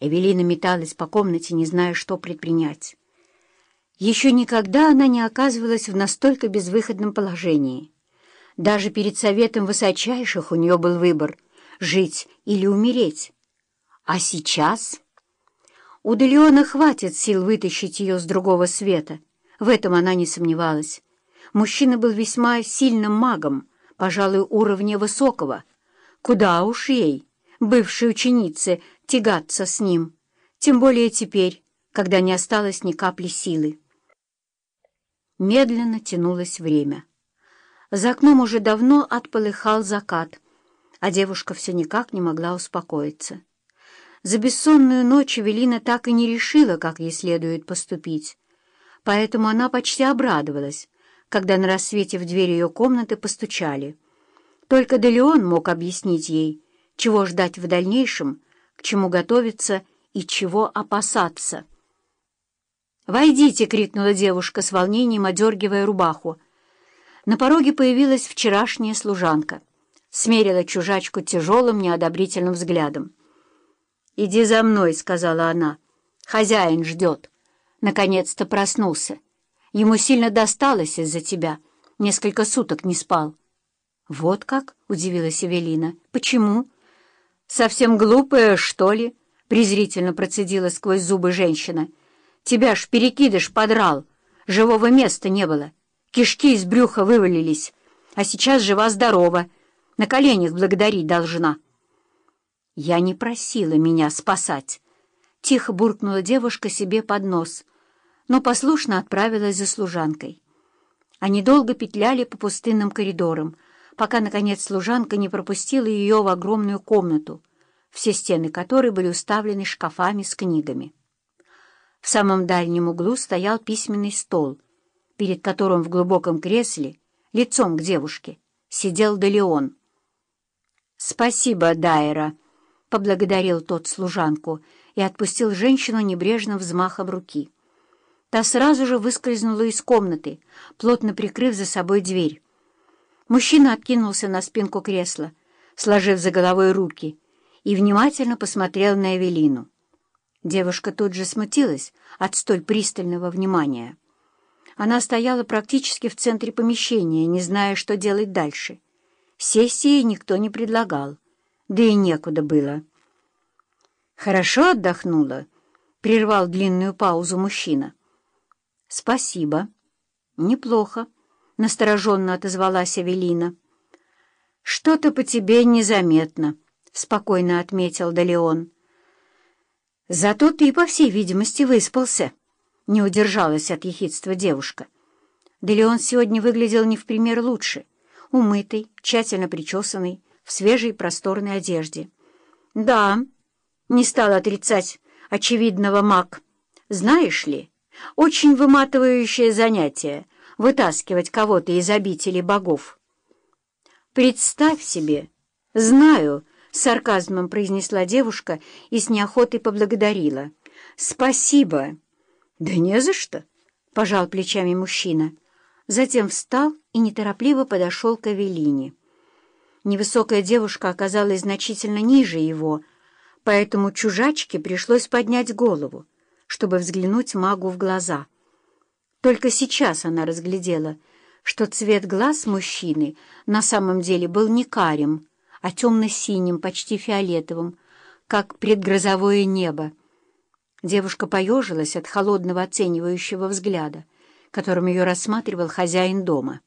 Эвелина металась по комнате, не зная, что предпринять. Еще никогда она не оказывалась в настолько безвыходном положении. Даже перед советом высочайших у нее был выбор — жить или умереть. А сейчас... У Делеона хватит сил вытащить ее с другого света. В этом она не сомневалась. Мужчина был весьма сильным магом, пожалуй, уровня высокого. Куда уж ей, бывшей ученице, тягаться с ним, тем более теперь, когда не осталось ни капли силы. Медленно тянулось время. За окном уже давно отполыхал закат, а девушка все никак не могла успокоиться. За бессонную ночь Эвелина так и не решила, как ей следует поступить, поэтому она почти обрадовалась, когда на рассвете в дверь ее комнаты постучали. Только Делеон мог объяснить ей, чего ждать в дальнейшем, к чему готовиться и чего опасаться. «Войдите!» — крикнула девушка с волнением, одергивая рубаху. На пороге появилась вчерашняя служанка. Смерила чужачку тяжелым, неодобрительным взглядом. «Иди за мной», — сказала она. «Хозяин ждет. Наконец-то проснулся. Ему сильно досталось из-за тебя. Несколько суток не спал». «Вот как?» — удивилась Эвелина. «Почему?» «Совсем глупая, что ли?» — презрительно процедила сквозь зубы женщина. «Тебя ж перекидыш подрал. Живого места не было. Кишки из брюха вывалились. А сейчас жива-здорова. На коленях благодарить должна». «Я не просила меня спасать», — тихо буркнула девушка себе под нос, но послушно отправилась за служанкой. Они долго петляли по пустынным коридорам, пока, наконец, служанка не пропустила ее в огромную комнату, все стены которой были уставлены шкафами с книгами. В самом дальнем углу стоял письменный стол, перед которым в глубоком кресле, лицом к девушке, сидел Делеон. «Спасибо, Дайра», — поблагодарил тот служанку и отпустил женщину небрежным взмахом руки. Та сразу же выскользнула из комнаты, плотно прикрыв за собой дверь. Мужчина откинулся на спинку кресла, сложив за головой руки, и внимательно посмотрел на Эвелину. Девушка тут же смутилась от столь пристального внимания. Она стояла практически в центре помещения, не зная, что делать дальше. Сесть ей никто не предлагал, да и некуда было. «Хорошо отдохнула?» — прервал длинную паузу мужчина. «Спасибо. Неплохо». — настороженно отозвалась Авелина. «Что-то по тебе незаметно», — спокойно отметил Далеон. «Зато ты, по всей видимости, выспался», — не удержалась от ехидства девушка. Далеон сегодня выглядел не в пример лучше, умытый, тщательно причесанный, в свежей просторной одежде. «Да», — не стал отрицать очевидного маг, — «знаешь ли, очень выматывающее занятие — вытаскивать кого-то из обители богов. «Представь себе! Знаю!» — с сарказмом произнесла девушка и с неохотой поблагодарила. «Спасибо!» «Да не за что!» — пожал плечами мужчина. Затем встал и неторопливо подошел к Авелине. Невысокая девушка оказалась значительно ниже его, поэтому чужачке пришлось поднять голову, чтобы взглянуть магу в глаза — только сейчас она разглядела, что цвет глаз мужчины на самом деле был не карим, а темно-синим, почти фиолетовым, как предгрозовое небо. Девушка поежилась от холодного оценивающего взгляда, которым ее рассматривал хозяин дома.